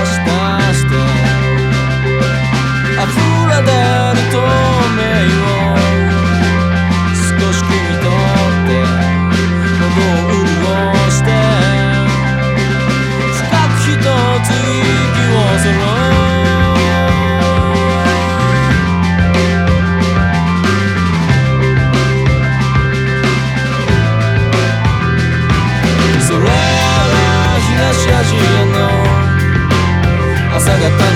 hasta sangue é